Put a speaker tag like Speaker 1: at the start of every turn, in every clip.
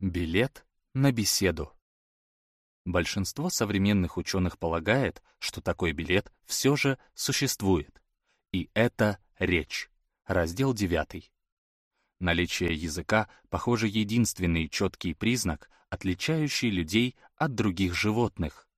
Speaker 1: Билет на беседу. Большинство современных ученых полагает, что такой билет все же существует. И это речь. Раздел 9. Наличие языка, похоже, единственный четкий признак, отличающий людей от других животных.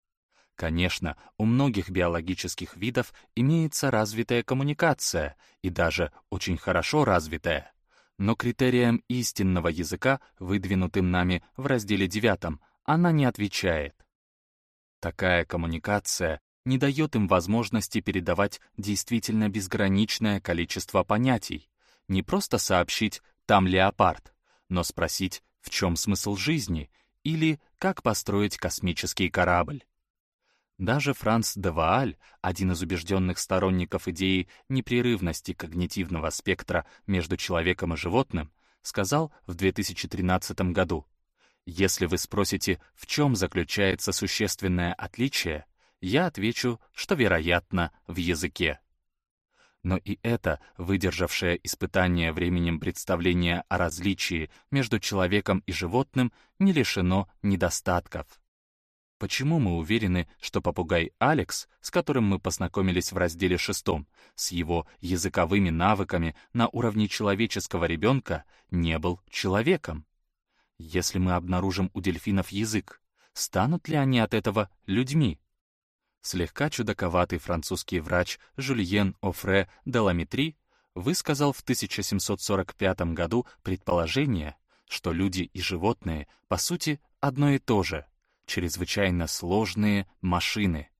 Speaker 1: Конечно, у многих биологических видов имеется развитая коммуникация, и даже очень хорошо развитая но критериям истинного языка, выдвинутым нами в разделе 9, она не отвечает. Такая коммуникация не дает им возможности передавать действительно безграничное количество понятий, не просто сообщить «там леопард», но спросить «в чем смысл жизни» или «как построить космический корабль». Даже Франц де Вааль, один из убежденных сторонников идеи непрерывности когнитивного спектра между человеком и животным, сказал в 2013 году, «Если вы спросите, в чем заключается существенное отличие, я отвечу, что, вероятно, в языке». Но и это, выдержавшее испытание временем представление о различии между человеком и животным, не лишено недостатков. Почему мы уверены, что попугай Алекс, с которым мы познакомились в разделе шестом, с его языковыми навыками на уровне человеческого ребенка, не был человеком? Если мы обнаружим у дельфинов язык, станут ли они от этого людьми? Слегка чудаковатый французский врач Жюльен Офре де Ламетри высказал в 1745 году предположение, что люди и животные, по сути, одно и то же — чрезвычайно сложные машины.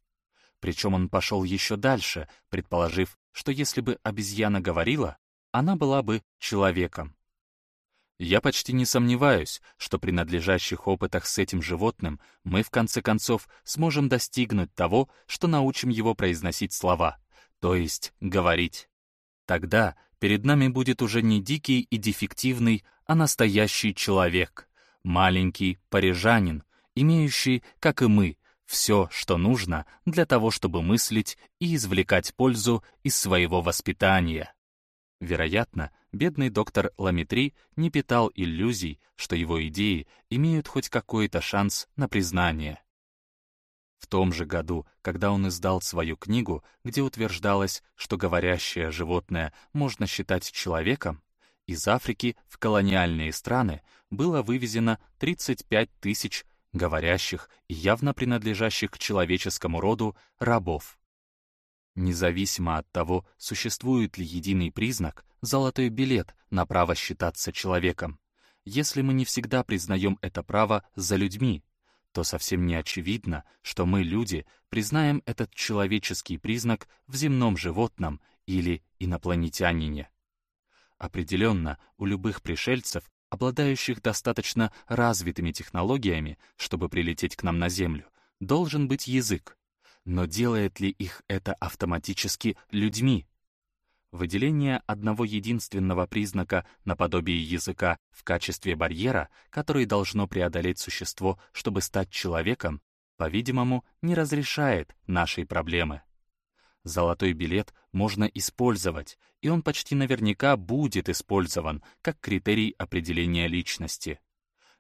Speaker 1: Причем он пошел еще дальше, предположив, что если бы обезьяна говорила, она была бы человеком. Я почти не сомневаюсь, что при надлежащих опытах с этим животным мы в конце концов сможем достигнуть того, что научим его произносить слова, то есть говорить. Тогда перед нами будет уже не дикий и дефективный, а настоящий человек, маленький парижанин, имеющий, как и мы, все, что нужно для того, чтобы мыслить и извлекать пользу из своего воспитания. Вероятно, бедный доктор Ламетри не питал иллюзий, что его идеи имеют хоть какой-то шанс на признание. В том же году, когда он издал свою книгу, где утверждалось, что говорящее животное можно считать человеком, из Африки в колониальные страны было вывезено 35 тысяч говорящих и явно принадлежащих к человеческому роду рабов. Независимо от того, существует ли единый признак, золотой билет на право считаться человеком, если мы не всегда признаем это право за людьми, то совсем не очевидно, что мы, люди, признаем этот человеческий признак в земном животном или инопланетянине. Определенно, у любых пришельцев обладающих достаточно развитыми технологиями, чтобы прилететь к нам на Землю, должен быть язык. Но делает ли их это автоматически людьми? Выделение одного единственного признака наподобие языка в качестве барьера, который должно преодолеть существо, чтобы стать человеком, по-видимому, не разрешает нашей проблемы. Золотой билет можно использовать, и он почти наверняка будет использован как критерий определения личности.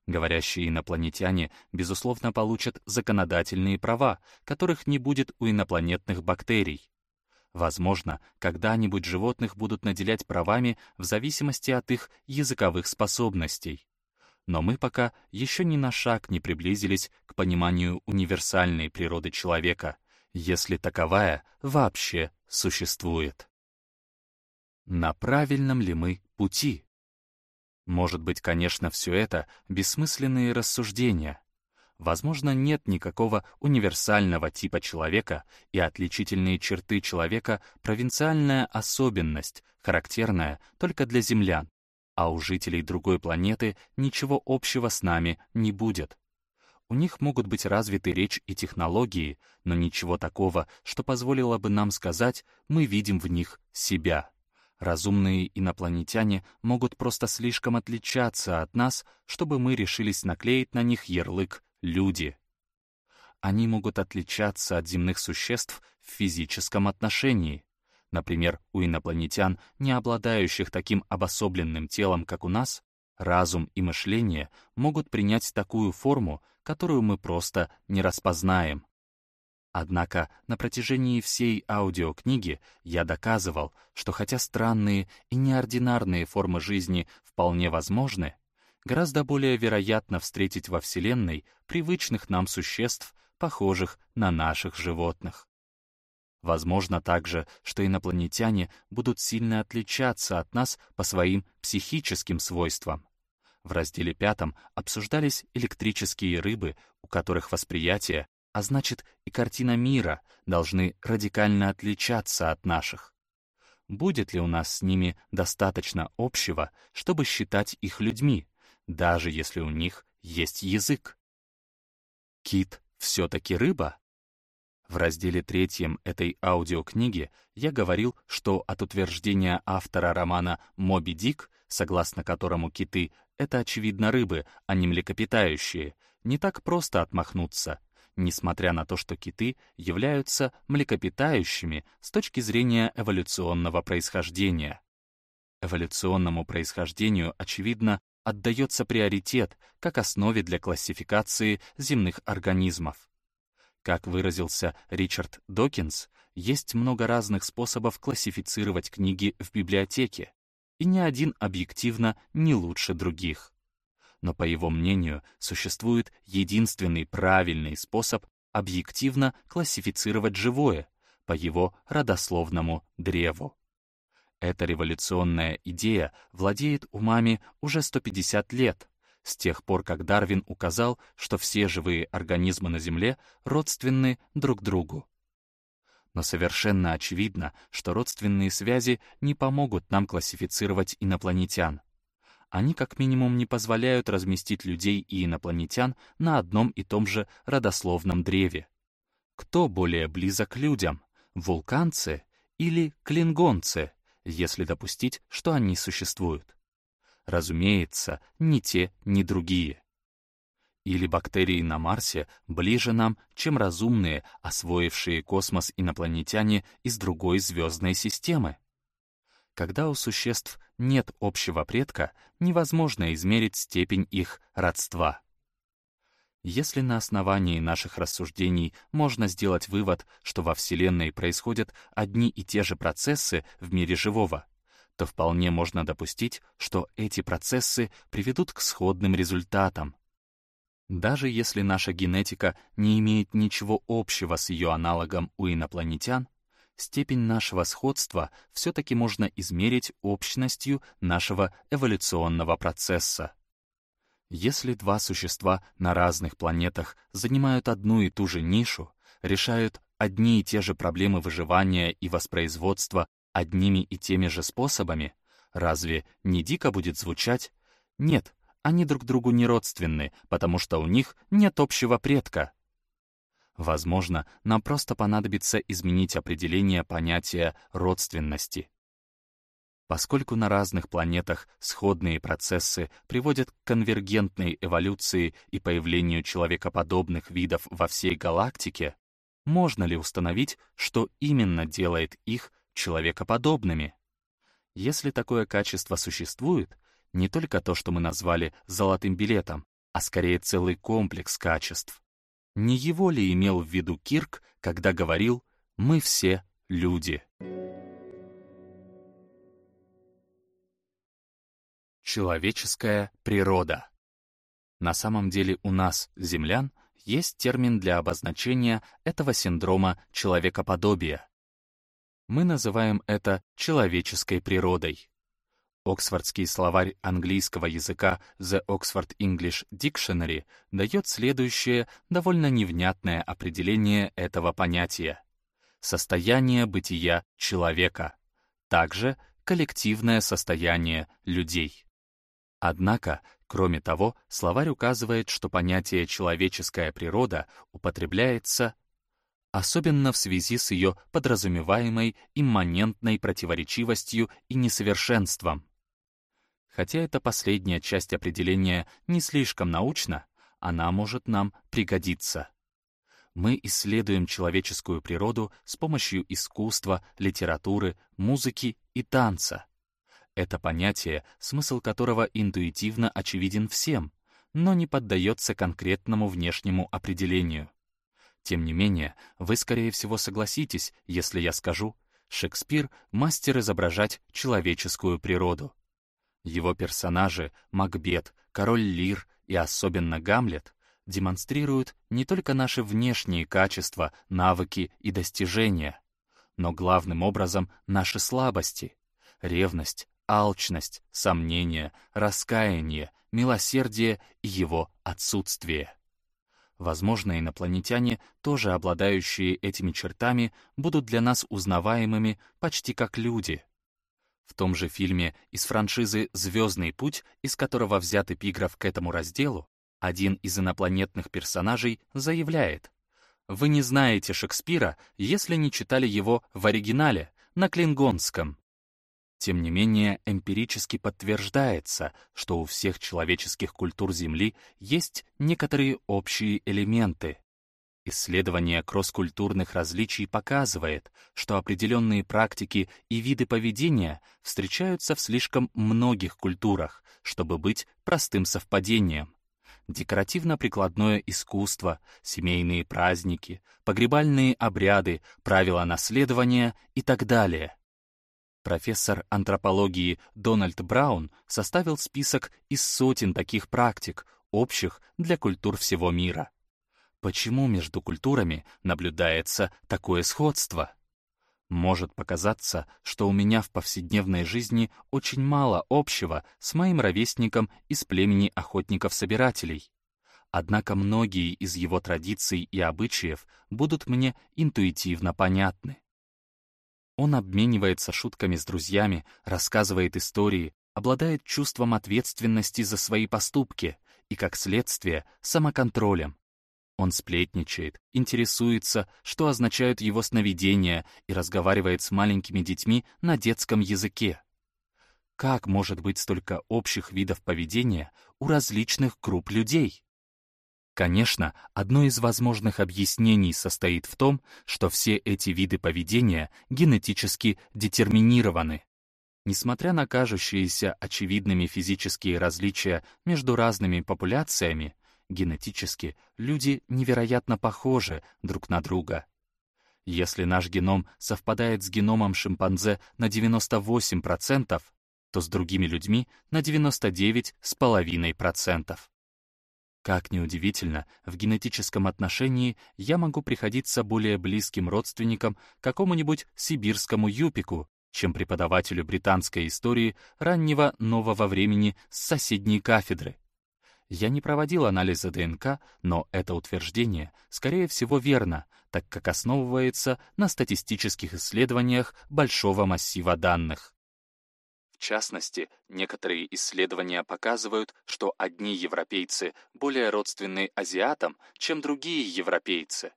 Speaker 1: Говорящие инопланетяне, безусловно, получат законодательные права, которых не будет у инопланетных бактерий. Возможно, когда-нибудь животных будут наделять правами в зависимости от их языковых способностей. Но мы пока еще ни на шаг не приблизились к пониманию универсальной природы человека — если таковая вообще существует. На правильном ли мы пути? Может быть, конечно, все это бессмысленные рассуждения. Возможно, нет никакого универсального типа человека, и отличительные черты человека — провинциальная особенность, характерная только для землян, а у жителей другой планеты ничего общего с нами не будет. У них могут быть развиты речь и технологии, но ничего такого, что позволило бы нам сказать «мы видим в них себя». Разумные инопланетяне могут просто слишком отличаться от нас, чтобы мы решились наклеить на них ярлык «люди». Они могут отличаться от земных существ в физическом отношении. Например, у инопланетян, не обладающих таким обособленным телом, как у нас, разум и мышление могут принять такую форму, которую мы просто не распознаем. Однако на протяжении всей аудиокниги я доказывал, что хотя странные и неординарные формы жизни вполне возможны, гораздо более вероятно встретить во Вселенной привычных нам существ, похожих на наших животных. Возможно также, что инопланетяне будут сильно отличаться от нас по своим психическим свойствам. В разделе пятом обсуждались электрические рыбы, у которых восприятие а значит и картина мира должны радикально отличаться от наших. Будет ли у нас с ними достаточно общего, чтобы считать их людьми, даже если у них есть язык? Кит все-таки рыба? В разделе третьем этой аудиокниги я говорил, что от утверждения автора романа «Моби Дик», согласно которому киты — это, очевидно, рыбы, а не млекопитающие, не так просто отмахнуться — несмотря на то, что киты являются млекопитающими с точки зрения эволюционного происхождения. Эволюционному происхождению, очевидно, отдается приоритет как основе для классификации земных организмов. Как выразился Ричард Докинс, есть много разных способов классифицировать книги в библиотеке, и ни один объективно не лучше других но, по его мнению, существует единственный правильный способ объективно классифицировать живое по его родословному древу. Эта революционная идея владеет умами уже 150 лет, с тех пор, как Дарвин указал, что все живые организмы на Земле родственны друг другу. Но совершенно очевидно, что родственные связи не помогут нам классифицировать инопланетян они как минимум не позволяют разместить людей и инопланетян на одном и том же родословном древе. Кто более близок к людям, вулканцы или клингонцы, если допустить, что они существуют? Разумеется, ни те, ни другие. Или бактерии на Марсе ближе нам, чем разумные, освоившие космос инопланетяне из другой звездной системы? Когда у существ нет общего предка, невозможно измерить степень их родства. Если на основании наших рассуждений можно сделать вывод, что во Вселенной происходят одни и те же процессы в мире живого, то вполне можно допустить, что эти процессы приведут к сходным результатам. Даже если наша генетика не имеет ничего общего с ее аналогом у инопланетян, степень нашего сходства все-таки можно измерить общностью нашего эволюционного процесса. Если два существа на разных планетах занимают одну и ту же нишу, решают одни и те же проблемы выживания и воспроизводства одними и теми же способами, разве не дико будет звучать? Нет, они друг другу не родственны, потому что у них нет общего предка. Возможно, нам просто понадобится изменить определение понятия родственности. Поскольку на разных планетах сходные процессы приводят к конвергентной эволюции и появлению человекоподобных видов во всей галактике, можно ли установить, что именно делает их человекоподобными? Если такое качество существует, не только то, что мы назвали «золотым билетом», а скорее целый комплекс качеств, не его ли имел в виду Кирк, когда говорил «мы все люди»? Человеческая природа. На самом деле у нас, землян, есть термин для обозначения этого синдрома человекоподобия. Мы называем это человеческой природой. Оксфордский словарь английского языка The Oxford English Dictionary дает следующее довольно невнятное определение этого понятия. Состояние бытия человека. Также коллективное состояние людей. Однако, кроме того, словарь указывает, что понятие «человеческая природа» употребляется особенно в связи с ее подразумеваемой имманентной противоречивостью и несовершенством. Хотя эта последняя часть определения не слишком научна, она может нам пригодиться. Мы исследуем человеческую природу с помощью искусства, литературы, музыки и танца. Это понятие, смысл которого интуитивно очевиден всем, но не поддается конкретному внешнему определению. Тем не менее, вы, скорее всего, согласитесь, если я скажу, Шекспир — мастер изображать человеческую природу. Его персонажи Макбет, Король Лир и особенно Гамлет демонстрируют не только наши внешние качества, навыки и достижения, но главным образом наши слабости — ревность, алчность, сомнение, раскаяние, милосердие и его отсутствие. Возможно, инопланетяне, тоже обладающие этими чертами, будут для нас узнаваемыми почти как люди. В том же фильме из франшизы «Звездный путь», из которого взят эпиграф к этому разделу, один из инопланетных персонажей заявляет «Вы не знаете Шекспира, если не читали его в оригинале, на клингонском». Тем не менее, эмпирически подтверждается, что у всех человеческих культур Земли есть некоторые общие элементы. Исследование кросс-культурных различий показывает, что определенные практики и виды поведения встречаются в слишком многих культурах, чтобы быть простым совпадением. Декоративно-прикладное искусство, семейные праздники, погребальные обряды, правила наследования и так далее — Профессор антропологии Дональд Браун составил список из сотен таких практик, общих для культур всего мира. Почему между культурами наблюдается такое сходство? Может показаться, что у меня в повседневной жизни очень мало общего с моим ровесником из племени охотников-собирателей. Однако многие из его традиций и обычаев будут мне интуитивно понятны. Он обменивается шутками с друзьями, рассказывает истории, обладает чувством ответственности за свои поступки и, как следствие, самоконтролем. Он сплетничает, интересуется, что означают его сновидения и разговаривает с маленькими детьми на детском языке. Как может быть столько общих видов поведения у различных групп людей? Конечно, одно из возможных объяснений состоит в том, что все эти виды поведения генетически детерминированы. Несмотря на кажущиеся очевидными физические различия между разными популяциями, генетически люди невероятно похожи друг на друга. Если наш геном совпадает с геномом шимпанзе на 98%, то с другими людьми на 99,5%. Как неудивительно, в генетическом отношении я могу приходиться более близким родственником какому-нибудь сибирскому юпику, чем преподавателю британской истории раннего нового времени с соседней кафедры. Я не проводил анализа ДНК, но это утверждение, скорее всего, верно, так как основывается на статистических исследованиях большого массива данных. В частности, некоторые исследования показывают, что одни европейцы более родственны азиатам, чем другие европейцы.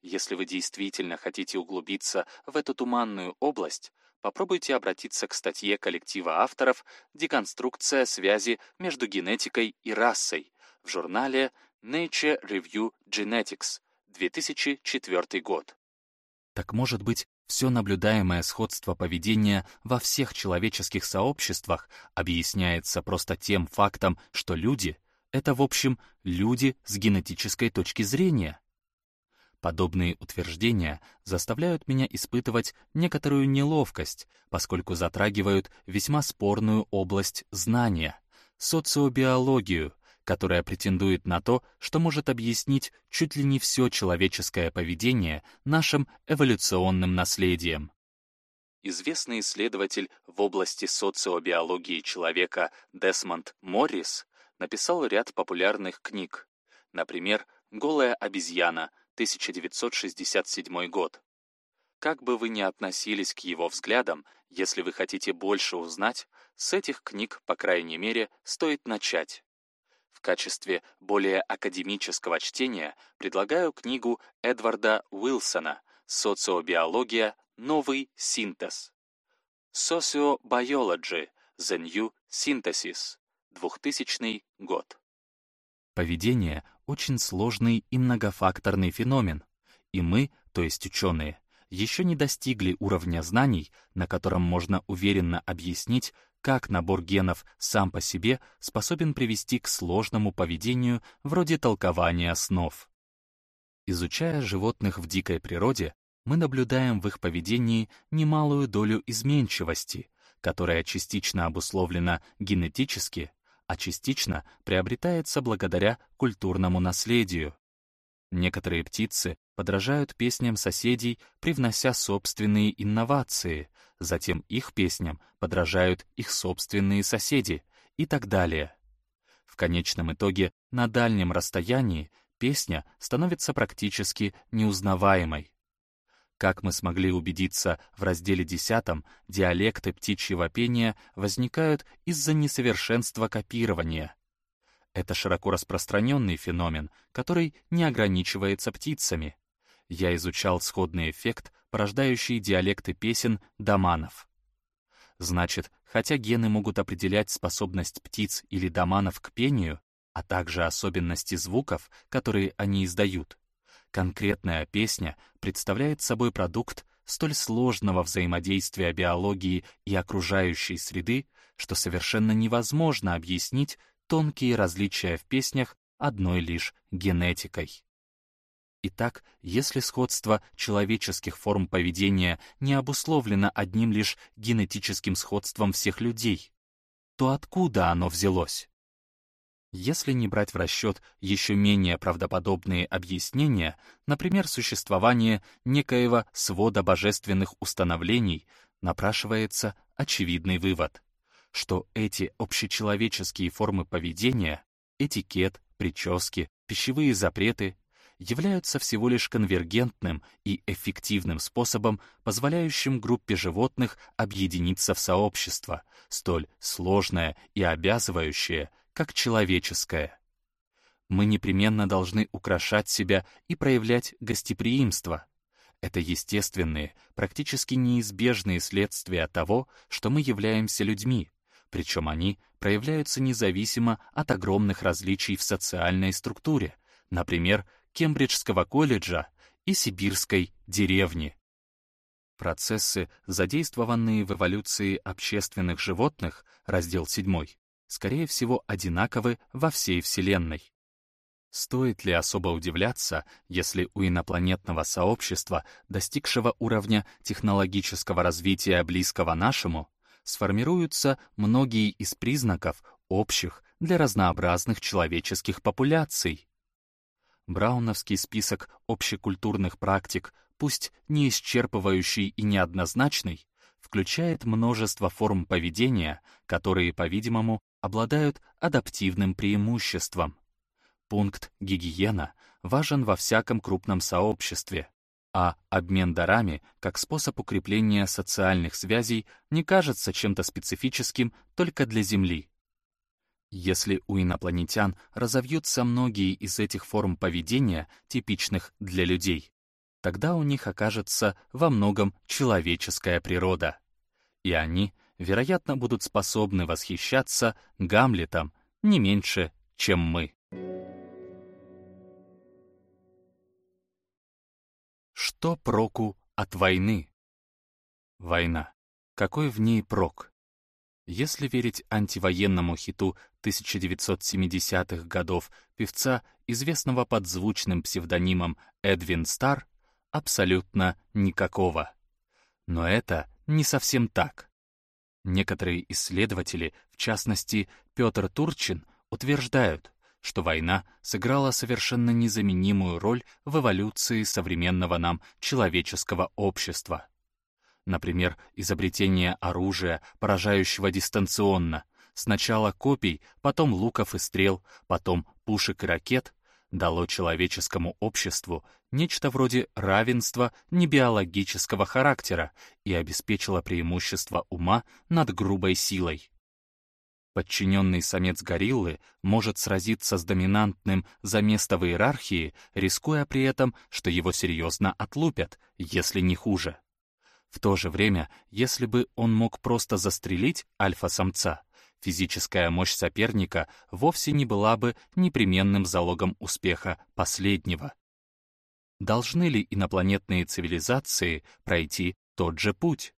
Speaker 1: Если вы действительно хотите углубиться в эту туманную область, попробуйте обратиться к статье коллектива авторов «Деконструкция связи между генетикой и расой» в журнале Nature Review Genetics, 2004 год. Так может быть, все наблюдаемое сходство поведения во всех человеческих сообществах объясняется просто тем фактом, что люди — это, в общем, люди с генетической точки зрения. Подобные утверждения заставляют меня испытывать некоторую неловкость, поскольку затрагивают весьма спорную область знания — социобиологию, которая претендует на то, что может объяснить чуть ли не все человеческое поведение нашим эволюционным наследием. Известный исследователь в области социобиологии человека Десмонд Моррис написал ряд популярных книг, например, «Голая обезьяна», 1967 год. Как бы вы ни относились к его взглядам, если вы хотите больше узнать, с этих книг, по крайней мере, стоит начать качестве более академического чтения предлагаю книгу Эдварда Уилсона «Социобиология. Новый синтез». Sociobiology. The New Synthesis. 2000 год. Поведение — очень сложный и многофакторный феномен, и мы, то есть ученые, еще не достигли уровня знаний, на котором можно уверенно объяснить, как набор генов сам по себе способен привести к сложному поведению вроде толкования снов. Изучая животных в дикой природе, мы наблюдаем в их поведении немалую долю изменчивости, которая частично обусловлена генетически, а частично приобретается благодаря культурному наследию. Некоторые птицы подражают песням соседей, привнося собственные инновации, затем их песням подражают их собственные соседи и так далее. В конечном итоге на дальнем расстоянии песня становится практически неузнаваемой. Как мы смогли убедиться в разделе 10, диалекты птичьего пения возникают из-за несовершенства копирования. Это широко распространенный феномен, который не ограничивается птицами. Я изучал сходный эффект, порождающий диалекты песен доманов. Значит, хотя гены могут определять способность птиц или доманов к пению, а также особенности звуков, которые они издают, конкретная песня представляет собой продукт столь сложного взаимодействия биологии и окружающей среды, что совершенно невозможно объяснить тонкие различия в песнях одной лишь генетикой. Итак, если сходство человеческих форм поведения не обусловлено одним лишь генетическим сходством всех людей, то откуда оно взялось? Если не брать в расчет еще менее правдоподобные объяснения, например, существование некоего свода божественных установлений, напрашивается очевидный вывод, что эти общечеловеческие формы поведения, этикет, прически, пищевые запреты являются всего лишь конвергентным и эффективным способом, позволяющим группе животных объединиться в сообщество, столь сложное и обязывающее, как человеческое. Мы непременно должны украшать себя и проявлять гостеприимство. Это естественные, практически неизбежные следствия того, что мы являемся людьми, причем они проявляются независимо от огромных различий в социальной структуре, например, Кембриджского колледжа и сибирской деревни. Процессы, задействованные в эволюции общественных животных, раздел 7, скорее всего, одинаковы во всей Вселенной. Стоит ли особо удивляться, если у инопланетного сообщества, достигшего уровня технологического развития близкого нашему, сформируются многие из признаков общих для разнообразных человеческих популяций? Брауновский список общекультурных практик, пусть не исчерпывающий и неоднозначный, включает множество форм поведения, которые, по-видимому, обладают адаптивным преимуществом. Пункт гигиена важен во всяком крупном сообществе, а обмен дарами как способ укрепления социальных связей не кажется чем-то специфическим только для Земли. Если у инопланетян разовьются многие из этих форм поведения, типичных для людей, тогда у них окажется во многом человеческая природа. И они, вероятно, будут способны восхищаться Гамлетом не меньше, чем мы. Что проку от войны? Война. Какой в ней прок? Если верить антивоенному хиту 1970-х годов певца, известного под звучным псевдонимом Эдвин Стар, абсолютно никакого. Но это не совсем так. Некоторые исследователи, в частности Петр Турчин, утверждают, что война сыграла совершенно незаменимую роль в эволюции современного нам человеческого общества. Например, изобретение оружия, поражающего дистанционно, сначала копий, потом луков и стрел, потом пушек и ракет, дало человеческому обществу нечто вроде равенства небиологического характера и обеспечило преимущество ума над грубой силой. Подчиненный самец гориллы может сразиться с доминантным за место в иерархии, рискуя при этом, что его серьезно отлупят, если не хуже. В то же время, если бы он мог просто застрелить альфа-самца, физическая мощь соперника вовсе не была бы непременным залогом успеха последнего. Должны ли инопланетные цивилизации пройти тот же путь?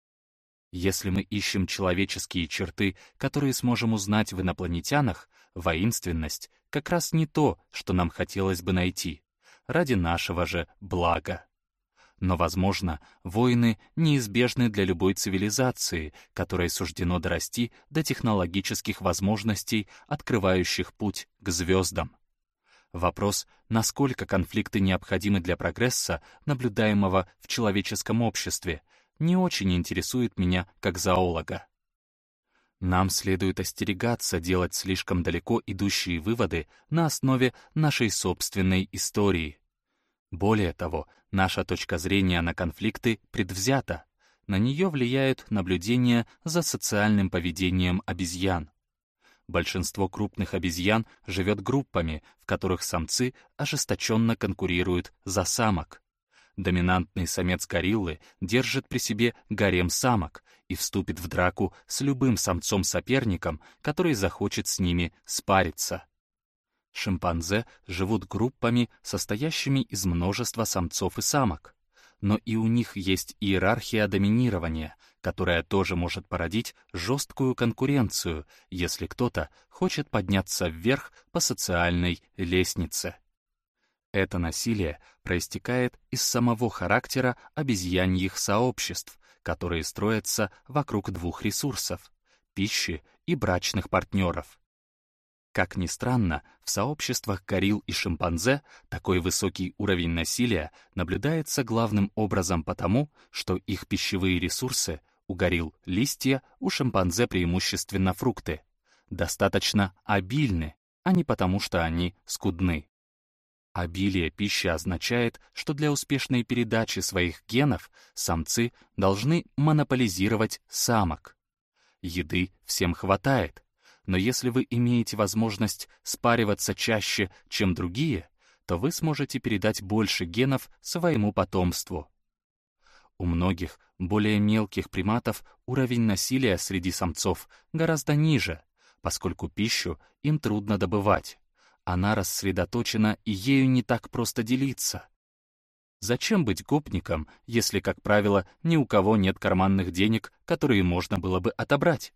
Speaker 1: Если мы ищем человеческие черты, которые сможем узнать в инопланетянах, воинственность — как раз не то, что нам хотелось бы найти, ради нашего же блага. Но, возможно, войны неизбежны для любой цивилизации, которой суждено дорасти до технологических возможностей, открывающих путь к звездам. Вопрос, насколько конфликты необходимы для прогресса, наблюдаемого в человеческом обществе, не очень интересует меня как зоолога. Нам следует остерегаться делать слишком далеко идущие выводы на основе нашей собственной истории. Более того, наша точка зрения на конфликты предвзята. На нее влияют наблюдения за социальным поведением обезьян. Большинство крупных обезьян живет группами, в которых самцы ожесточенно конкурируют за самок. Доминантный самец гориллы держит при себе гарем самок и вступит в драку с любым самцом-соперником, который захочет с ними спариться. Шимпанзе живут группами, состоящими из множества самцов и самок. Но и у них есть иерархия доминирования, которая тоже может породить жесткую конкуренцию, если кто-то хочет подняться вверх по социальной лестнице. Это насилие проистекает из самого характера обезьяньих сообществ, которые строятся вокруг двух ресурсов — пищи и брачных партнеров — как ни странно, в сообществах горилл и шимпанзе такой высокий уровень насилия наблюдается главным образом потому, что их пищевые ресурсы у горилл — листья, у шимпанзе преимущественно фрукты. Достаточно обильны, а не потому, что они скудны. Обилие пищи означает, что для успешной передачи своих генов самцы должны монополизировать самок. Еды всем хватает, но если вы имеете возможность спариваться чаще, чем другие, то вы сможете передать больше генов своему потомству. У многих более мелких приматов уровень насилия среди самцов гораздо ниже, поскольку пищу им трудно добывать. Она рассредоточена, и ею не так просто делиться. Зачем быть гопником, если, как правило, ни у кого нет карманных денег, которые можно было бы отобрать?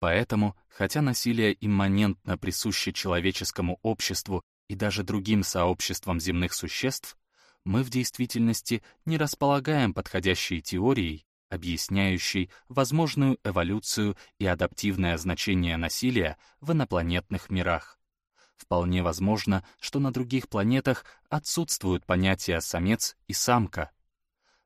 Speaker 1: Поэтому, хотя насилие имманентно присуще человеческому обществу и даже другим сообществам земных существ, мы в действительности не располагаем подходящей теорией, объясняющей возможную эволюцию и адаптивное значение насилия в инопланетных мирах. Вполне возможно, что на других планетах отсутствуют понятия «самец» и «самка».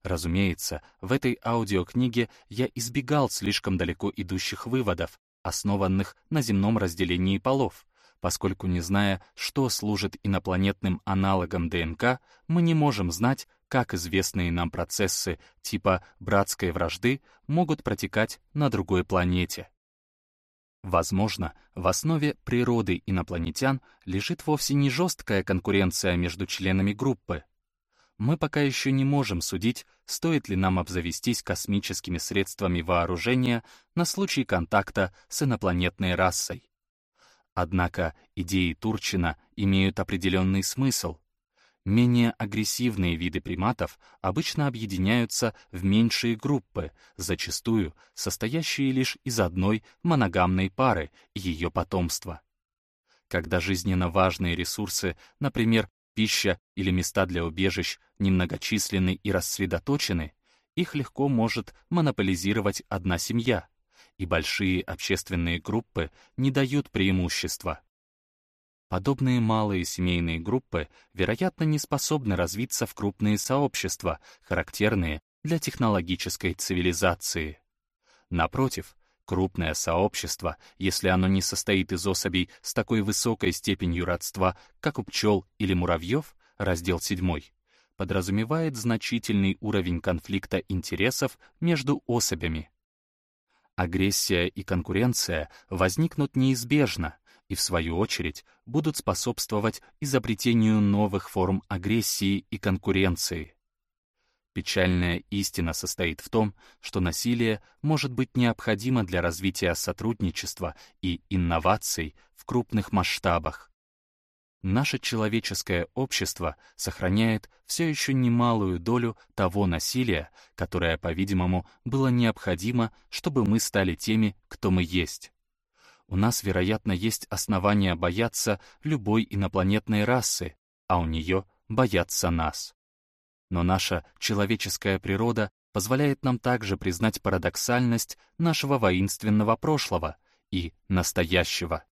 Speaker 1: Разумеется, в этой аудиокниге я избегал слишком далеко идущих выводов, основанных на земном разделении полов, поскольку не зная, что служит инопланетным аналогом ДНК, мы не можем знать, как известные нам процессы типа братской вражды могут протекать на другой планете. Возможно, в основе природы инопланетян лежит вовсе не жесткая конкуренция между членами группы, мы пока еще не можем судить, стоит ли нам обзавестись космическими средствами вооружения на случай контакта с инопланетной расой. Однако идеи Турчина имеют определенный смысл. Менее агрессивные виды приматов обычно объединяются в меньшие группы, зачастую состоящие лишь из одной моногамной пары и ее потомства. Когда жизненно важные ресурсы, например, пища или места для убежищ немногочисленны и рассредоточены, их легко может монополизировать одна семья, и большие общественные группы не дают преимущества. Подобные малые семейные группы, вероятно, не способны развиться в крупные сообщества, характерные для технологической цивилизации. Напротив, Крупное сообщество, если оно не состоит из особей с такой высокой степенью родства, как у пчел или муравьев, раздел 7, подразумевает значительный уровень конфликта интересов между особями. Агрессия и конкуренция возникнут неизбежно и, в свою очередь, будут способствовать изобретению новых форм агрессии и конкуренции. Печальная истина состоит в том, что насилие может быть необходимо для развития сотрудничества и инноваций в крупных масштабах. Наше человеческое общество сохраняет все еще немалую долю того насилия, которое, по-видимому, было необходимо, чтобы мы стали теми, кто мы есть. У нас, вероятно, есть основания бояться любой инопланетной расы, а у нее бояться нас. Но наша человеческая природа позволяет нам также признать парадоксальность нашего воинственного прошлого и настоящего.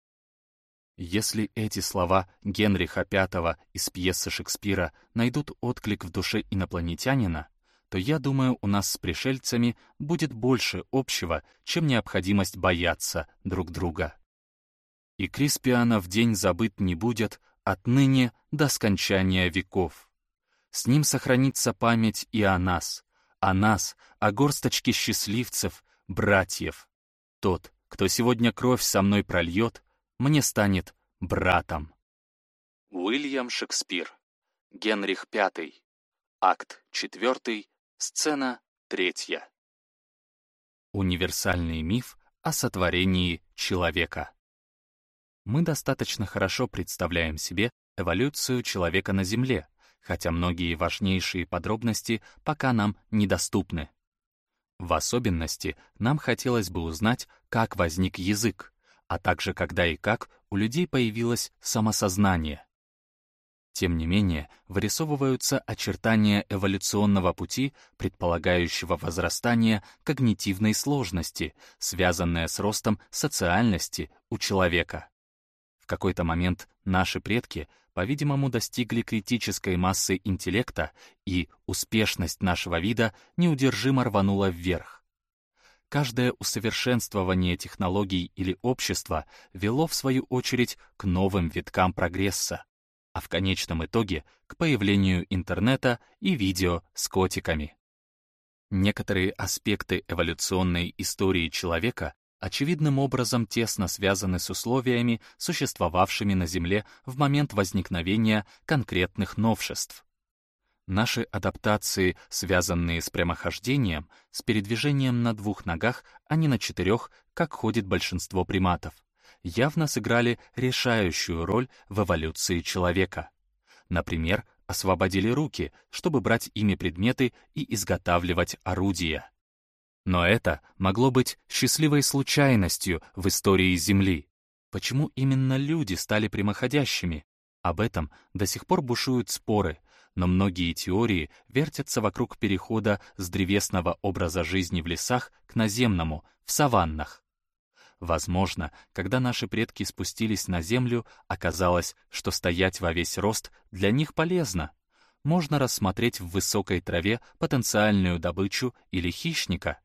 Speaker 1: Если эти слова Генриха V из пьесы Шекспира найдут отклик в душе инопланетянина, то я думаю, у нас с пришельцами будет больше общего, чем необходимость бояться друг друга. И Криспиана в день забыт не будет отныне до скончания веков. С ним сохранится память и о нас, о нас, о горсточке счастливцев, братьев. Тот, кто сегодня кровь со мной прольет, мне станет братом. Уильям Шекспир. Генрих V. Акт 4. Сцена 3. Универсальный миф о сотворении человека. Мы достаточно хорошо представляем себе эволюцию человека на Земле, хотя многие важнейшие подробности пока нам недоступны. В особенности нам хотелось бы узнать, как возник язык, а также когда и как у людей появилось самосознание. Тем не менее, вырисовываются очертания эволюционного пути, предполагающего возрастание когнитивной сложности, связанное с ростом социальности у человека. В какой-то момент наши предки, по-видимому, достигли критической массы интеллекта, и успешность нашего вида неудержимо рванула вверх. Каждое усовершенствование технологий или общества вело, в свою очередь, к новым виткам прогресса, а в конечном итоге к появлению интернета и видео с котиками. Некоторые аспекты эволюционной истории человека очевидным образом тесно связаны с условиями, существовавшими на Земле в момент возникновения конкретных новшеств. Наши адаптации, связанные с прямохождением, с передвижением на двух ногах, а не на четырех, как ходит большинство приматов, явно сыграли решающую роль в эволюции человека. Например, освободили руки, чтобы брать ими предметы и изготавливать орудия. Но это могло быть счастливой случайностью в истории Земли. Почему именно люди стали прямоходящими? Об этом до сих пор бушуют споры — но многие теории вертятся вокруг перехода с древесного образа жизни в лесах к наземному, в саваннах. Возможно, когда наши предки спустились на землю, оказалось, что стоять во весь рост для них полезно. Можно рассмотреть в высокой траве потенциальную добычу или хищника.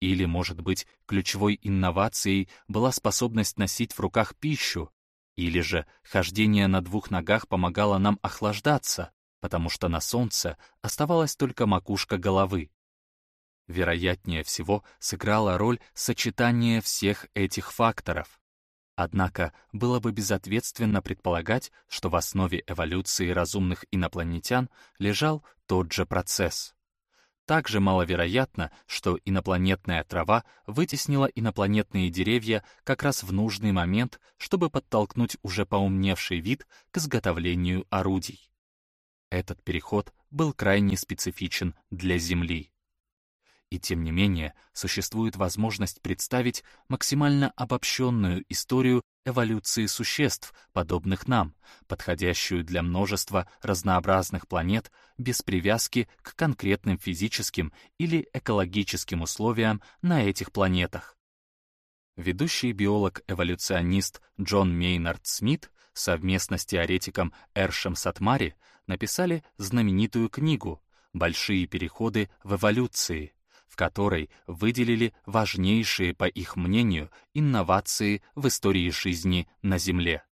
Speaker 1: Или, может быть, ключевой инновацией была способность носить в руках пищу, или же хождение на двух ногах помогало нам охлаждаться потому что на солнце оставалась только макушка головы. Вероятнее всего, сыграла роль сочетание всех этих факторов. Однако было бы безответственно предполагать, что в основе эволюции разумных инопланетян лежал тот же процесс. Также маловероятно, что инопланетная трава вытеснила инопланетные деревья как раз в нужный момент, чтобы подтолкнуть уже поумневший вид к изготовлению орудий. Этот переход был крайне специфичен для Земли. И тем не менее, существует возможность представить максимально обобщенную историю эволюции существ, подобных нам, подходящую для множества разнообразных планет без привязки к конкретным физическим или экологическим условиям на этих планетах. Ведущий биолог-эволюционист Джон Мейнард Смит совместно с теоретиком Эршем Сатмари написали знаменитую книгу «Большие переходы в эволюции», в которой выделили важнейшие, по их мнению, инновации в истории жизни на Земле.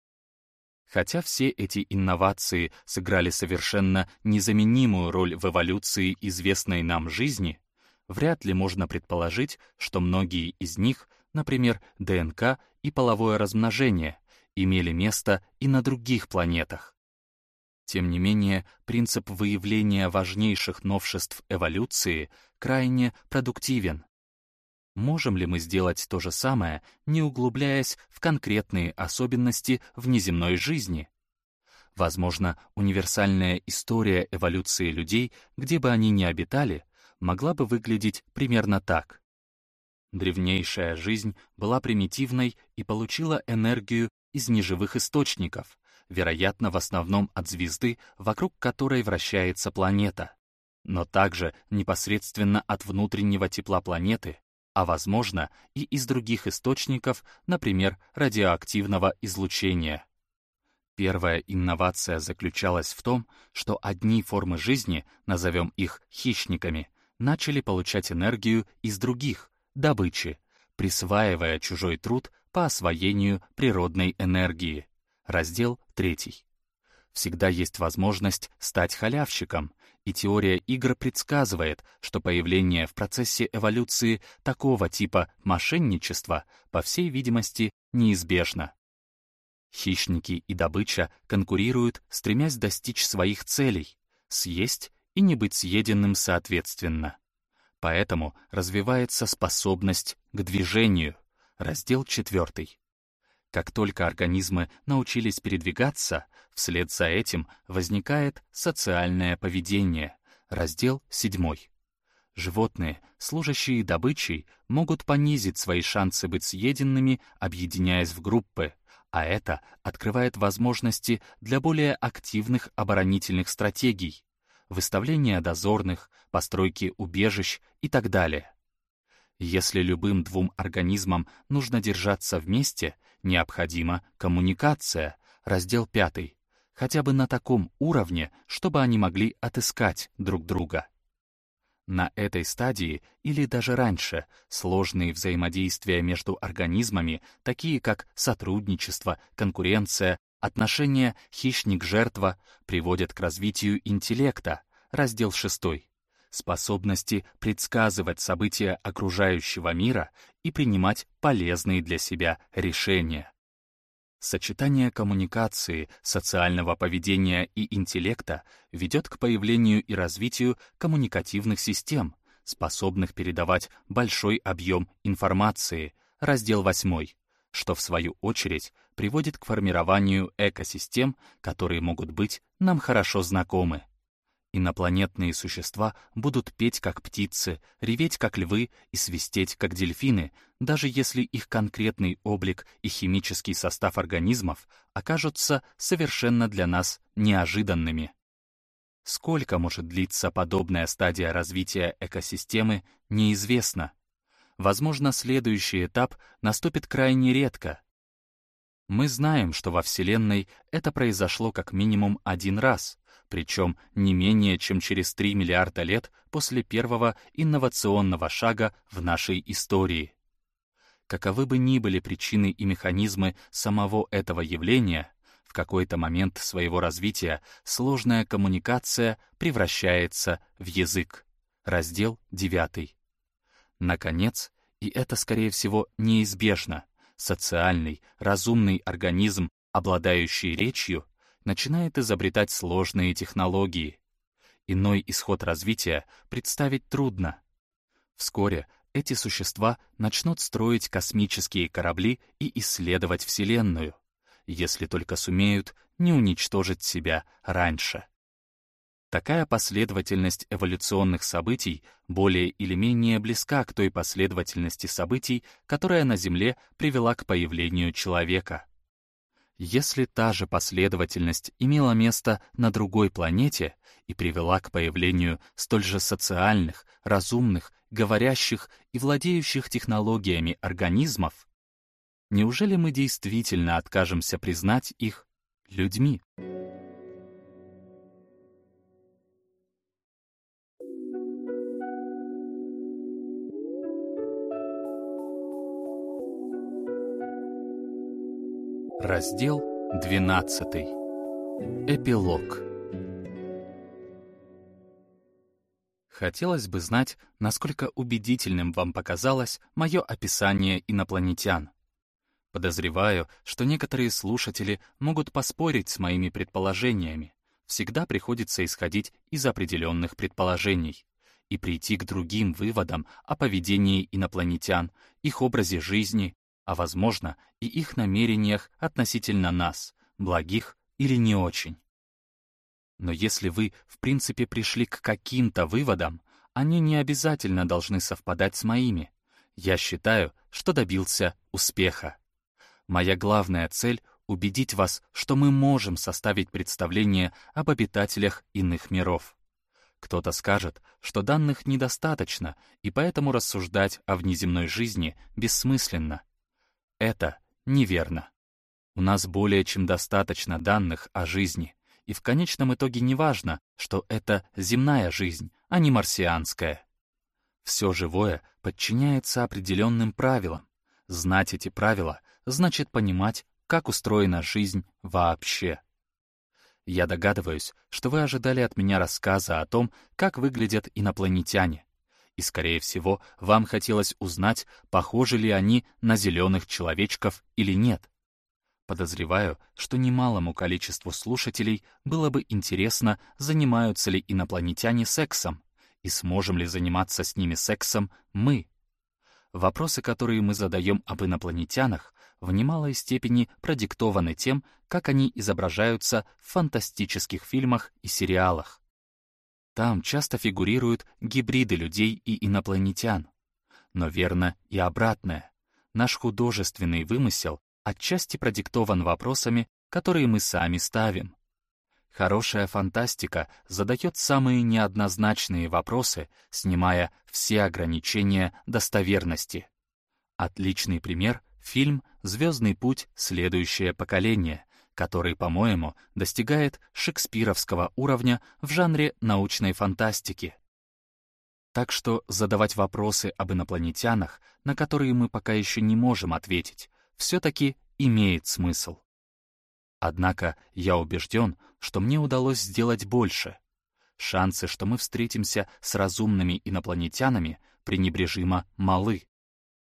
Speaker 1: Хотя все эти инновации сыграли совершенно незаменимую роль в эволюции известной нам жизни, вряд ли можно предположить, что многие из них, например, ДНК и половое размножение, имели место и на других планетах. Тем не менее, принцип выявления важнейших новшеств эволюции крайне продуктивен. Можем ли мы сделать то же самое, не углубляясь в конкретные особенности внеземной жизни? Возможно, универсальная история эволюции людей, где бы они ни обитали, могла бы выглядеть примерно так. Древнейшая жизнь была примитивной и получила энергию из неживых источников, вероятно, в основном от звезды, вокруг которой вращается планета, но также непосредственно от внутреннего тепла планеты, а возможно и из других источников, например, радиоактивного излучения. Первая инновация заключалась в том, что одни формы жизни, назовем их хищниками, начали получать энергию из других, добычи, присваивая чужой труд по освоению природной энергии. Раздел 3. Всегда есть возможность стать халявщиком, и теория игр предсказывает, что появление в процессе эволюции такого типа мошенничества, по всей видимости, неизбежно. Хищники и добыча конкурируют, стремясь достичь своих целей — съесть и не быть съеденным соответственно. Поэтому развивается способность к движению. Раздел 4. Как только организмы научились передвигаться, вслед за этим возникает социальное поведение. Раздел 7. Животные, служащие добычей, могут понизить свои шансы быть съеденными, объединяясь в группы, а это открывает возможности для более активных оборонительных стратегий, выставления дозорных, постройки убежищ и так далее. Если любым двум организмам нужно держаться вместе, необходима коммуникация, раздел 5, хотя бы на таком уровне, чтобы они могли отыскать друг друга. На этой стадии или даже раньше сложные взаимодействия между организмами, такие как сотрудничество, конкуренция, отношения хищник-жертва, приводят к развитию интеллекта, раздел 6, способности предсказывать события окружающего мира и принимать полезные для себя решения. Сочетание коммуникации, социального поведения и интеллекта ведет к появлению и развитию коммуникативных систем, способных передавать большой объем информации, раздел 8, что в свою очередь приводит к формированию экосистем, которые могут быть нам хорошо знакомы. Инопланетные существа будут петь как птицы, реветь как львы и свистеть как дельфины, даже если их конкретный облик и химический состав организмов окажутся совершенно для нас неожиданными. Сколько может длиться подобная стадия развития экосистемы, неизвестно. Возможно, следующий этап наступит крайне редко. Мы знаем, что во Вселенной это произошло как минимум один раз, причем не менее чем через 3 миллиарда лет после первого инновационного шага в нашей истории. Каковы бы ни были причины и механизмы самого этого явления, в какой-то момент своего развития сложная коммуникация превращается в язык. Раздел 9. Наконец, и это, скорее всего, неизбежно, социальный, разумный организм, обладающий речью, начинает изобретать сложные технологии. Иной исход развития представить трудно. Вскоре эти существа начнут строить космические корабли и исследовать Вселенную, если только сумеют не уничтожить себя раньше. Такая последовательность эволюционных событий более или менее близка к той последовательности событий, которая на Земле привела к появлению человека. Если та же последовательность имела место на другой планете и привела к появлению столь же социальных, разумных, говорящих и владеющих технологиями организмов, неужели мы действительно откажемся признать их людьми? Раздел 12. Эпилог. Хотелось бы знать, насколько убедительным вам показалось мое описание инопланетян. Подозреваю, что некоторые слушатели могут поспорить с моими предположениями. Всегда приходится исходить из определенных предположений и прийти к другим выводам о поведении инопланетян, их образе жизни, а, возможно, и их намерениях относительно нас, благих или не очень. Но если вы, в принципе, пришли к каким-то выводам, они не обязательно должны совпадать с моими. Я считаю, что добился успеха. Моя главная цель — убедить вас, что мы можем составить представление об обитателях иных миров. Кто-то скажет, что данных недостаточно, и поэтому рассуждать о внеземной жизни бессмысленно. Это неверно. У нас более чем достаточно данных о жизни, и в конечном итоге не важно, что это земная жизнь, а не марсианская. Все живое подчиняется определенным правилам. Знать эти правила значит понимать, как устроена жизнь вообще. Я догадываюсь, что вы ожидали от меня рассказа о том, как выглядят инопланетяне. И, скорее всего, вам хотелось узнать, похожи ли они на зеленых человечков или нет. Подозреваю, что немалому количеству слушателей было бы интересно, занимаются ли инопланетяне сексом, и сможем ли заниматься с ними сексом мы. Вопросы, которые мы задаем об инопланетянах, в немалой степени продиктованы тем, как они изображаются в фантастических фильмах и сериалах. Там часто фигурируют гибриды людей и инопланетян. Но верно и обратное. Наш художественный вымысел отчасти продиктован вопросами, которые мы сами ставим. Хорошая фантастика задает самые неоднозначные вопросы, снимая все ограничения достоверности. Отличный пример — фильм «Звездный путь. Следующее поколение», который, по-моему, достигает шекспировского уровня в жанре научной фантастики. Так что задавать вопросы об инопланетянах, на которые мы пока еще не можем ответить, все-таки имеет смысл. Однако я убежден, что мне удалось сделать больше. Шансы, что мы встретимся с разумными инопланетянами, пренебрежимо малы.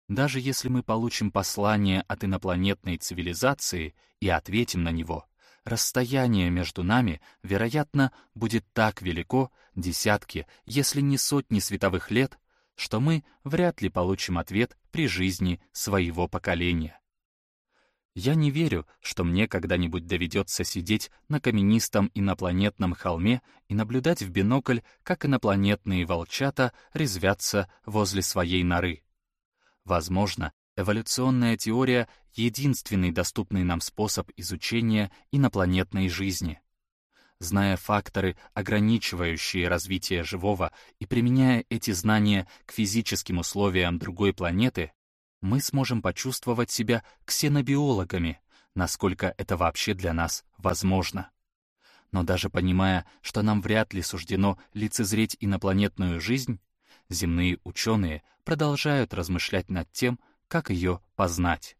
Speaker 1: Даже если мы получим послание от инопланетной цивилизации и ответим на него, расстояние между нами, вероятно, будет так велико, десятки, если не сотни световых лет, что мы вряд ли получим ответ при жизни своего поколения. Я не верю, что мне когда-нибудь доведется сидеть на каменистом инопланетном холме и наблюдать в бинокль, как инопланетные волчата резвятся возле своей норы. Возможно, эволюционная теория — единственный доступный нам способ изучения инопланетной жизни. Зная факторы, ограничивающие развитие живого, и применяя эти знания к физическим условиям другой планеты, мы сможем почувствовать себя ксенобиологами, насколько это вообще для нас возможно. Но даже понимая, что нам вряд ли суждено лицезреть инопланетную жизнь, земные ученые продолжают размышлять над тем, как ее познать.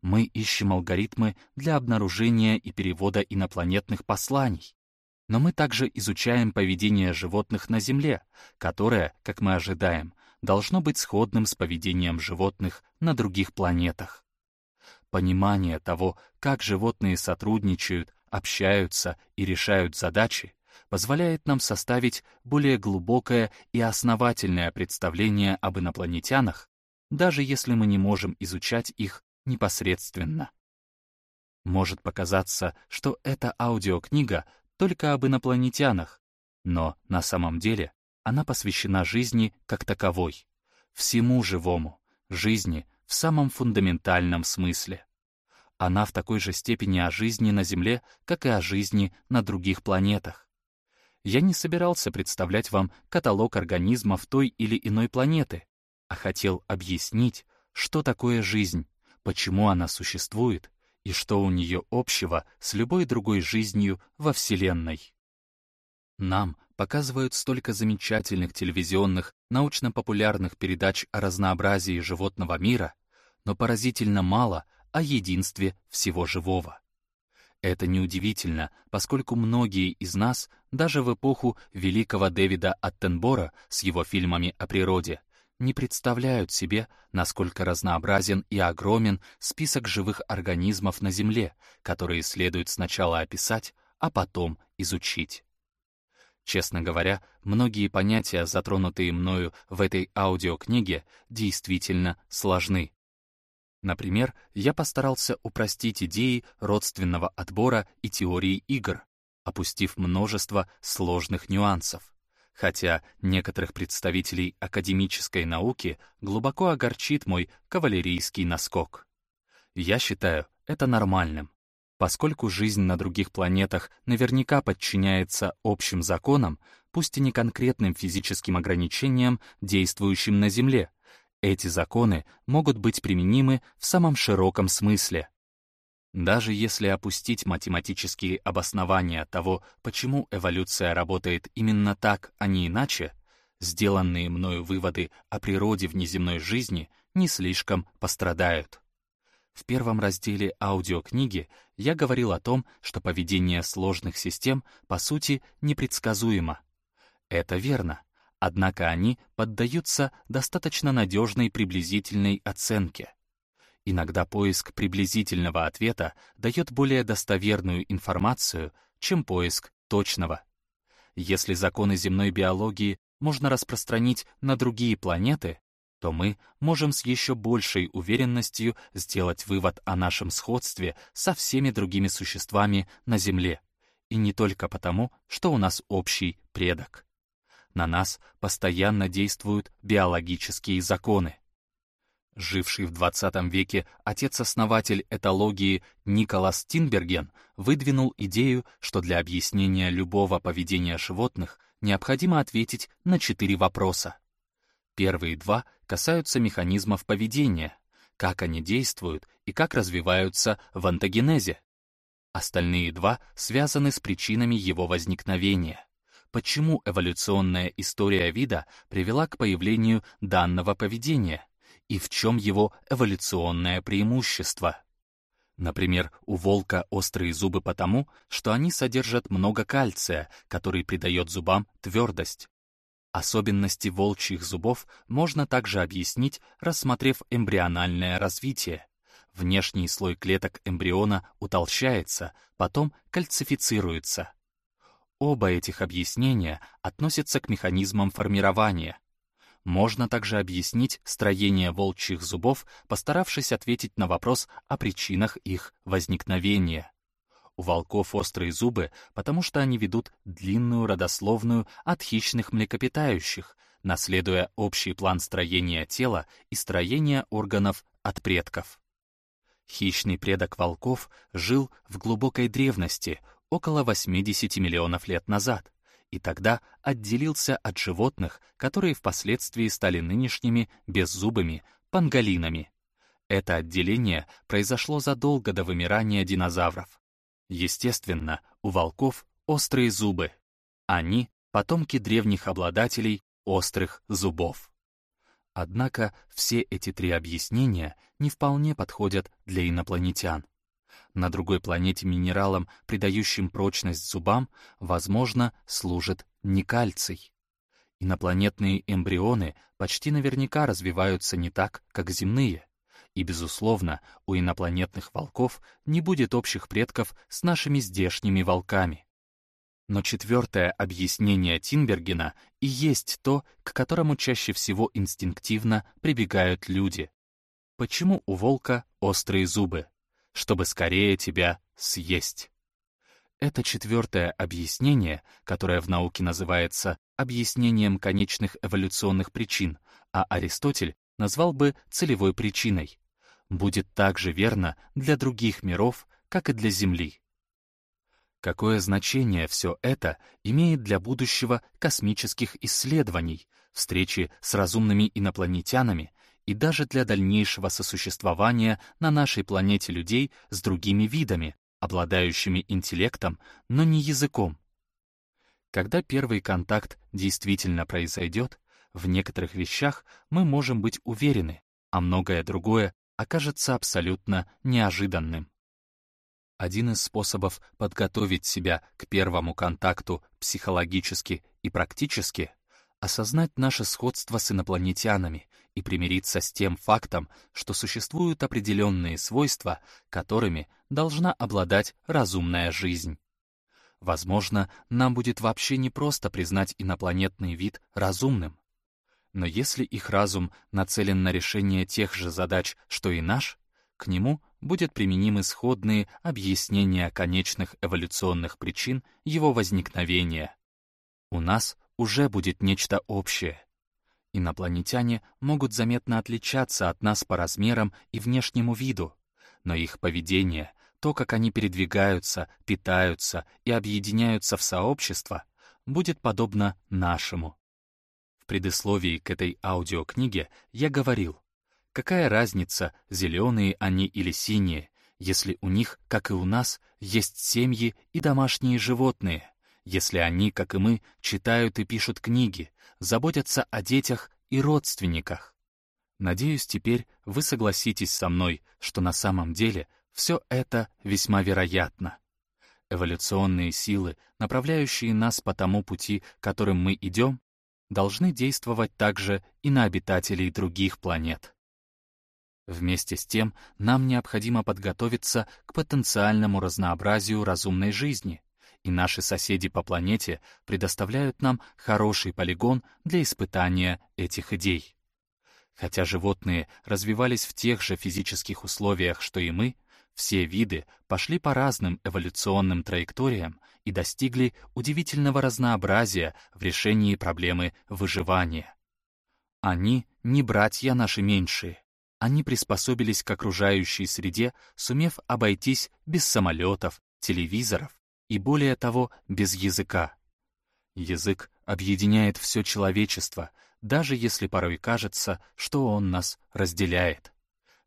Speaker 1: Мы ищем алгоритмы для обнаружения и перевода инопланетных посланий. Но мы также изучаем поведение животных на Земле, которое, как мы ожидаем, должно быть сходным с поведением животных на других планетах. Понимание того, как животные сотрудничают, общаются и решают задачи, позволяет нам составить более глубокое и основательное представление об инопланетянах, даже если мы не можем изучать их непосредственно. Может показаться, что эта аудиокнига только об инопланетянах, но на самом деле она посвящена жизни как таковой, всему живому, жизни в самом фундаментальном смысле. Она в такой же степени о жизни на Земле, как и о жизни на других планетах. Я не собирался представлять вам каталог организмов той или иной планеты, а хотел объяснить, что такое жизнь, почему она существует и что у нее общего с любой другой жизнью во Вселенной. Нам показывают столько замечательных телевизионных, научно-популярных передач о разнообразии животного мира, но поразительно мало о единстве всего живого. Это неудивительно, поскольку многие из нас, даже в эпоху великого Дэвида Аттенбора с его фильмами о природе, не представляют себе, насколько разнообразен и огромен список живых организмов на Земле, которые следует сначала описать, а потом изучить. Честно говоря, многие понятия, затронутые мною в этой аудиокниге, действительно сложны. Например, я постарался упростить идеи родственного отбора и теории игр, опустив множество сложных нюансов. Хотя некоторых представителей академической науки глубоко огорчит мой кавалерийский наскок. Я считаю это нормальным, поскольку жизнь на других планетах наверняка подчиняется общим законам, пусть и не конкретным физическим ограничениям, действующим на Земле. Эти законы могут быть применимы в самом широком смысле. Даже если опустить математические обоснования того, почему эволюция работает именно так, а не иначе, сделанные мною выводы о природе внеземной жизни не слишком пострадают. В первом разделе аудиокниги я говорил о том, что поведение сложных систем, по сути, непредсказуемо. Это верно, однако они поддаются достаточно надежной приблизительной оценке. Иногда поиск приблизительного ответа дает более достоверную информацию, чем поиск точного. Если законы земной биологии можно распространить на другие планеты, то мы можем с еще большей уверенностью сделать вывод о нашем сходстве со всеми другими существами на Земле. И не только потому, что у нас общий предок. На нас постоянно действуют биологические законы. Живший в 20 веке отец-основатель этологии Николас Тинберген выдвинул идею, что для объяснения любого поведения животных необходимо ответить на четыре вопроса. Первые два касаются механизмов поведения, как они действуют и как развиваются в антогенезе. Остальные два связаны с причинами его возникновения. Почему эволюционная история вида привела к появлению данного поведения и в чем его эволюционное преимущество? Например, у волка острые зубы потому, что они содержат много кальция, который придает зубам твердость. Особенности волчьих зубов можно также объяснить, рассмотрев эмбриональное развитие. Внешний слой клеток эмбриона утолщается, потом кальцифицируется. Оба этих объяснения относятся к механизмам формирования. Можно также объяснить строение волчьих зубов, постаравшись ответить на вопрос о причинах их возникновения. У волков острые зубы, потому что они ведут длинную родословную от хищных млекопитающих, наследуя общий план строения тела и строения органов от предков. Хищный предок волков жил в глубокой древности, около 80 миллионов лет назад, и тогда отделился от животных, которые впоследствии стали нынешними беззубыми панголинами. Это отделение произошло задолго до вымирания динозавров. Естественно, у волков острые зубы. Они — потомки древних обладателей острых зубов. Однако все эти три объяснения не вполне подходят для инопланетян. На другой планете минералам, придающим прочность зубам, возможно, служит не кальций. Инопланетные эмбрионы почти наверняка развиваются не так, как земные. И, безусловно, у инопланетных волков не будет общих предков с нашими здешними волками. Но четвертое объяснение Тинбергена и есть то, к которому чаще всего инстинктивно прибегают люди. Почему у волка острые зубы? Чтобы скорее тебя съесть. Это четвертое объяснение, которое в науке называется объяснением конечных эволюционных причин, а Аристотель назвал бы целевой причиной будет так же верно для других миров, как и для Земли. Какое значение все это имеет для будущего космических исследований, встречи с разумными инопланетянами и даже для дальнейшего сосуществования на нашей планете людей с другими видами, обладающими интеллектом, но не языком? Когда первый контакт действительно произойдет, в некоторых вещах мы можем быть уверены, а многое другое окажется абсолютно неожиданным. Один из способов подготовить себя к первому контакту психологически и практически — осознать наше сходство с инопланетянами и примириться с тем фактом, что существуют определенные свойства, которыми должна обладать разумная жизнь. Возможно, нам будет вообще не просто признать инопланетный вид разумным. Но если их разум нацелен на решение тех же задач, что и наш, к нему будет применимы сходные объяснения конечных эволюционных причин его возникновения. У нас уже будет нечто общее. Инопланетяне могут заметно отличаться от нас по размерам и внешнему виду, но их поведение, то, как они передвигаются, питаются и объединяются в сообщество, будет подобно нашему. В предисловии к этой аудиокниге я говорил, какая разница, зеленые они или синие, если у них, как и у нас, есть семьи и домашние животные, если они, как и мы, читают и пишут книги, заботятся о детях и родственниках. Надеюсь, теперь вы согласитесь со мной, что на самом деле все это весьма вероятно. Эволюционные силы, направляющие нас по тому пути, которым мы идем, должны действовать также и на обитателей других планет. Вместе с тем, нам необходимо подготовиться к потенциальному разнообразию разумной жизни, и наши соседи по планете предоставляют нам хороший полигон для испытания этих идей. Хотя животные развивались в тех же физических условиях, что и мы, все виды пошли по разным эволюционным траекториям и достигли удивительного разнообразия в решении проблемы выживания. Они не братья наши меньшие. Они приспособились к окружающей среде, сумев обойтись без самолетов, телевизоров и, более того, без языка. Язык объединяет все человечество, даже если порой кажется, что он нас разделяет.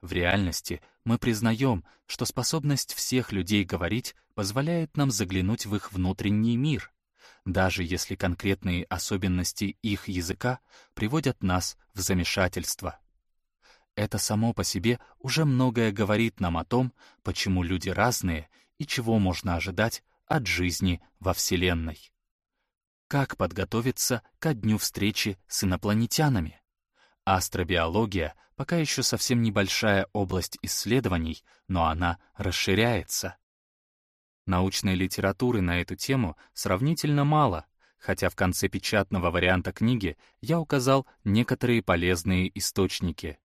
Speaker 1: В реальности мы признаем, что способность всех людей говорить позволяет нам заглянуть в их внутренний мир, даже если конкретные особенности их языка приводят нас в замешательство. Это само по себе уже многое говорит нам о том, почему люди разные и чего можно ожидать от жизни во Вселенной. Как подготовиться ко дню встречи с инопланетянами? Астробиология пока еще совсем небольшая область исследований, но она расширяется. Научной литературы на эту тему сравнительно мало, хотя в конце печатного варианта книги я указал некоторые полезные источники.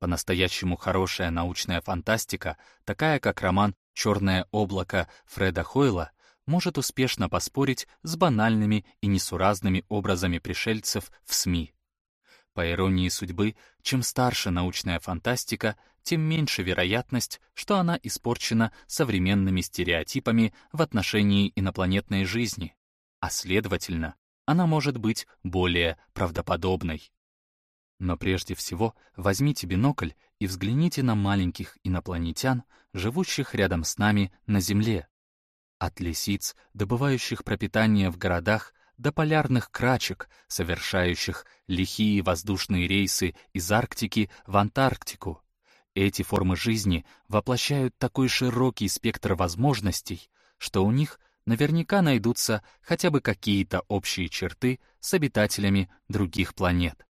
Speaker 1: По-настоящему хорошая научная фантастика, такая как роман «Черное облако» Фреда Хойла, может успешно поспорить с банальными и несуразными образами пришельцев в СМИ. По иронии судьбы, чем старше научная фантастика, тем меньше вероятность, что она испорчена современными стереотипами в отношении инопланетной жизни, а следовательно, она может быть более правдоподобной. Но прежде всего возьмите бинокль и взгляните на маленьких инопланетян, живущих рядом с нами на Земле. От лисиц, добывающих пропитание в городах, до полярных крачек, совершающих лихие воздушные рейсы из Арктики в Антарктику. Эти формы жизни воплощают такой широкий спектр возможностей, что у них наверняка найдутся хотя бы какие-то общие черты с обитателями других планет.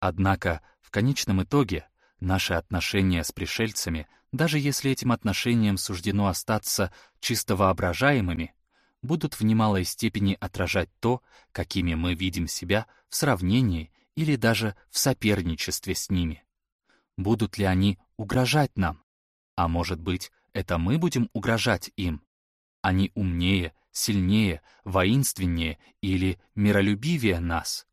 Speaker 1: Однако, в конечном итоге, наши отношения с пришельцами, даже если этим отношениям суждено остаться чисто воображаемыми, будут в немалой степени отражать то, какими мы видим себя в сравнении или даже в соперничестве с ними. Будут ли они угрожать нам? А может быть, это мы будем угрожать им? Они умнее, сильнее, воинственнее или миролюбивее нас?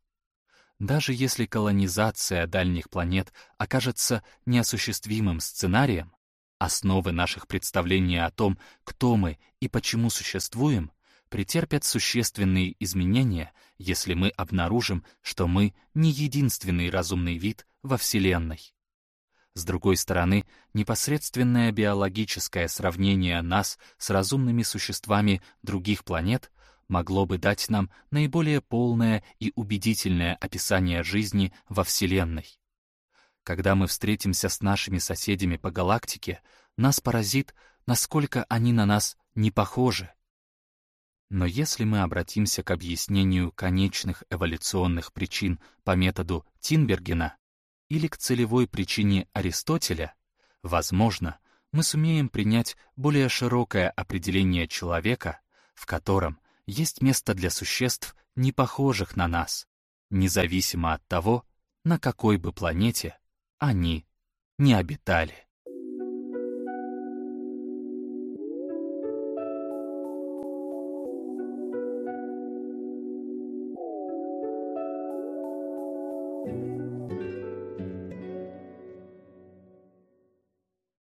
Speaker 1: Даже если колонизация дальних планет окажется неосуществимым сценарием, основы наших представлений о том, кто мы и почему существуем, претерпят существенные изменения, если мы обнаружим, что мы не единственный разумный вид во Вселенной. С другой стороны, непосредственное биологическое сравнение нас с разумными существами других планет могло бы дать нам наиболее полное и убедительное описание жизни во Вселенной. Когда мы встретимся с нашими соседями по галактике, нас поразит, насколько они на нас не похожи. Но если мы обратимся к объяснению конечных эволюционных причин по методу Тинбергена или к целевой причине Аристотеля, возможно, мы сумеем принять более широкое определение человека, в котором есть место для существ, не похожих на нас, независимо от того, на какой бы планете они не обитали.